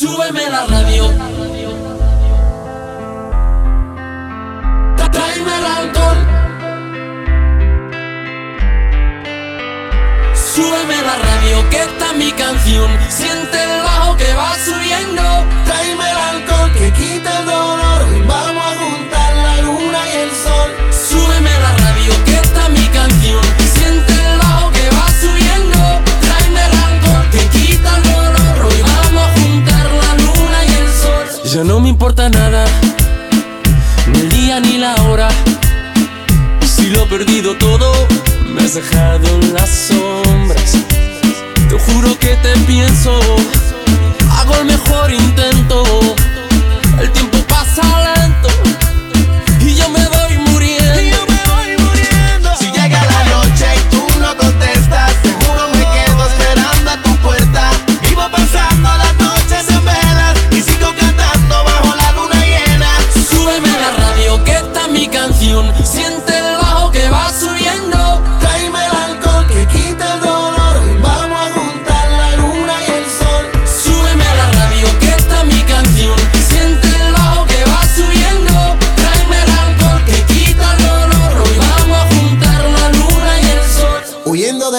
Súbeme la radio. Tráeme el alcohol. Súbeme la radio, que está mi canción. Siente Ya no me importa nada, ni el día ni la hora. Si lo he perdido todo, me has dejado en las sombras. Te juro que te pienso.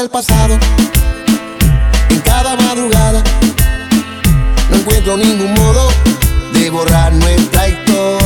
del pasado. En cada madrugada no encuentro ningún modo de borrar nuestra historia.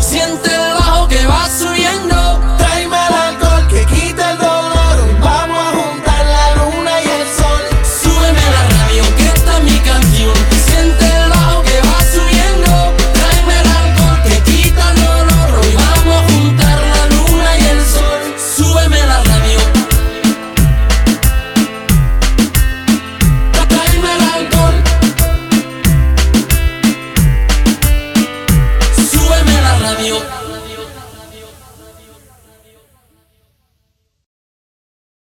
Синтез